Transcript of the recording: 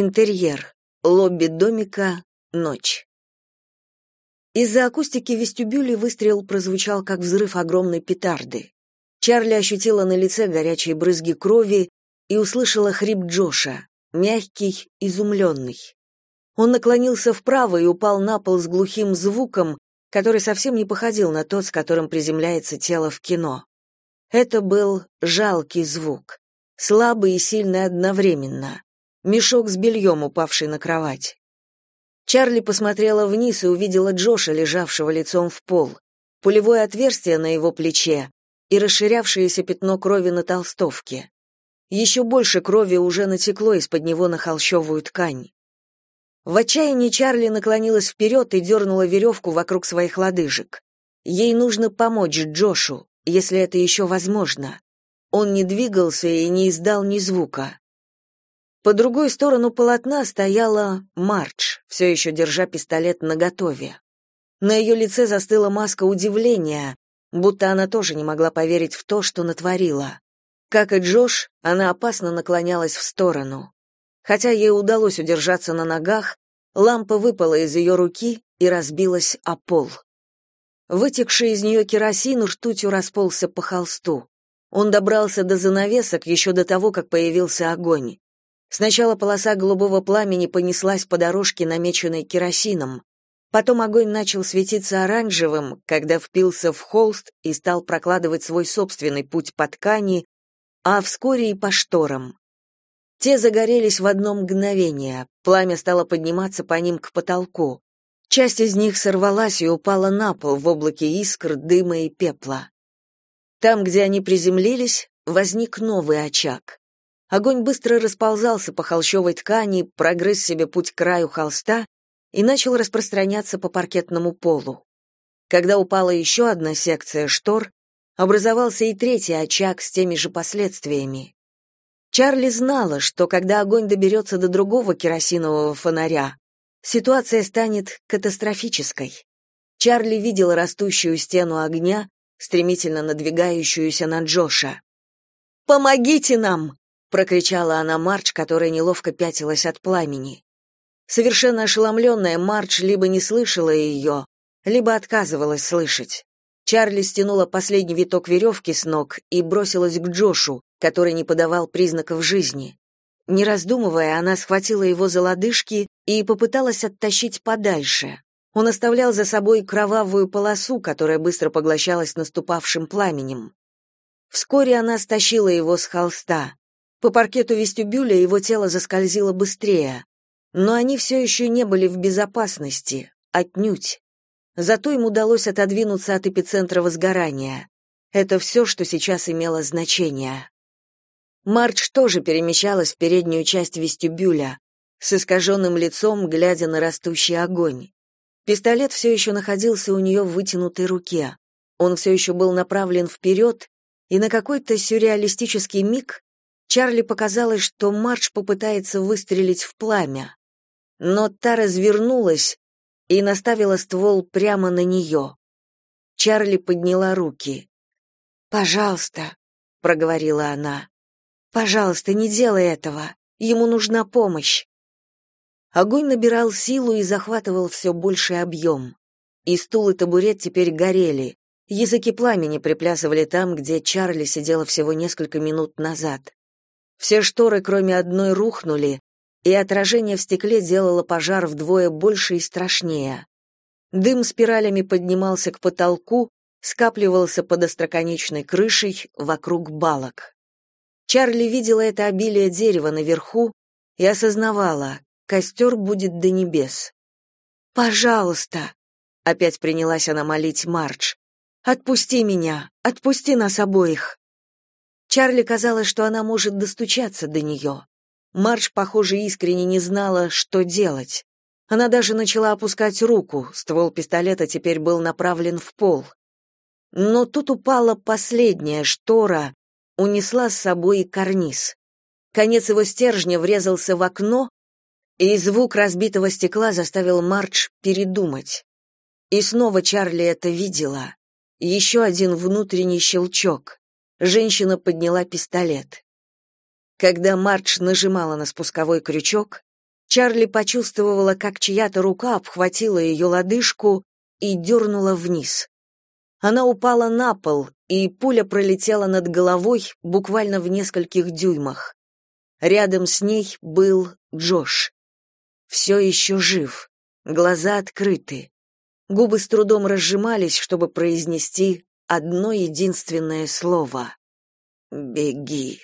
Интерьер. Лобби домика. Ночь. Из-за акустики вестибюля выстрел прозвучал, как взрыв огромной петарды. Чарли ощутила на лице горячие брызги крови и услышала хрип Джоша, мягкий, изумленный. Он наклонился вправо и упал на пол с глухим звуком, который совсем не походил на тот, с которым приземляется тело в кино. Это был жалкий звук, слабый и сильный одновременно мешок с бельем, упавший на кровать. Чарли посмотрела вниз и увидела Джоша, лежавшего лицом в пол, пулевое отверстие на его плече и расширявшееся пятно крови на толстовке. Еще больше крови уже натекло из-под него на холщовую ткань. В отчаянии Чарли наклонилась вперед и дернула веревку вокруг своих лодыжек. Ей нужно помочь Джошу, если это еще возможно. Он не двигался и не издал ни звука. По другую сторону полотна стояла Марч, все еще держа пистолет наготове. На ее лице застыла маска удивления, будто она тоже не могла поверить в то, что натворила. Как и Джош, она опасно наклонялась в сторону. Хотя ей удалось удержаться на ногах, лампа выпала из ее руки и разбилась о пол. Вытекший из нее керосин ртутью расползся по холсту. Он добрался до занавесок еще до того, как появился огонь. Сначала полоса голубого пламени понеслась по дорожке, намеченной керосином. Потом огонь начал светиться оранжевым, когда впился в холст и стал прокладывать свой собственный путь по ткани, а вскоре и по шторам. Те загорелись в одно мгновение, пламя стало подниматься по ним к потолку. Часть из них сорвалась и упала на пол в облаке искр, дыма и пепла. Там, где они приземлились, возник новый очаг. Огонь быстро расползался по холщовой ткани, прогрыз себе путь к краю холста и начал распространяться по паркетному полу. Когда упала еще одна секция штор, образовался и третий очаг с теми же последствиями. Чарли знала, что когда огонь доберется до другого керосинового фонаря, ситуация станет катастрофической. Чарли видела растущую стену огня, стремительно надвигающуюся на Джоша. «Помогите нам!» Прокричала она Марч, которая неловко пятилась от пламени. Совершенно ошеломленная Марч либо не слышала ее, либо отказывалась слышать. Чарли стянула последний виток веревки с ног и бросилась к Джошу, который не подавал признаков жизни. Не раздумывая, она схватила его за лодыжки и попыталась оттащить подальше. Он оставлял за собой кровавую полосу, которая быстро поглощалась наступавшим пламенем. Вскоре она стащила его с холста. По паркету вестибюля его тело заскользило быстрее. Но они все еще не были в безопасности, отнюдь. Зато им удалось отодвинуться от эпицентра возгорания. Это все, что сейчас имело значение. Мардж тоже перемещалась в переднюю часть вестибюля, с искаженным лицом, глядя на растущий огонь. Пистолет все еще находился у нее в вытянутой руке. Он все еще был направлен вперед, и на какой-то сюрреалистический миг Чарли показалось, что Марш попытается выстрелить в пламя. Но та развернулась и наставила ствол прямо на нее. Чарли подняла руки. «Пожалуйста», — проговорила она. «Пожалуйста, не делай этого. Ему нужна помощь». Огонь набирал силу и захватывал все больший объем. И стул, и табурет теперь горели. Языки пламени приплясывали там, где Чарли сидела всего несколько минут назад. Все шторы, кроме одной, рухнули, и отражение в стекле делало пожар вдвое больше и страшнее. Дым спиралями поднимался к потолку, скапливался под остроконечной крышей вокруг балок. Чарли видела это обилие дерева наверху и осознавала, костер будет до небес. «Пожалуйста!» — опять принялась она молить Мардж. «Отпусти меня! Отпусти нас обоих!» Чарли казалось, что она может достучаться до нее. Марш, похоже, искренне не знала, что делать. Она даже начала опускать руку, ствол пистолета теперь был направлен в пол. Но тут упала последняя штора, унесла с собой и карниз. Конец его стержня врезался в окно, и звук разбитого стекла заставил Мардж передумать. И снова Чарли это видела. Еще один внутренний щелчок. Женщина подняла пистолет. Когда Мардж нажимала на спусковой крючок, Чарли почувствовала, как чья-то рука обхватила ее лодыжку и дернула вниз. Она упала на пол, и пуля пролетела над головой буквально в нескольких дюймах. Рядом с ней был Джош. Все еще жив, глаза открыты. Губы с трудом разжимались, чтобы произнести одно единственное слово. «Беги».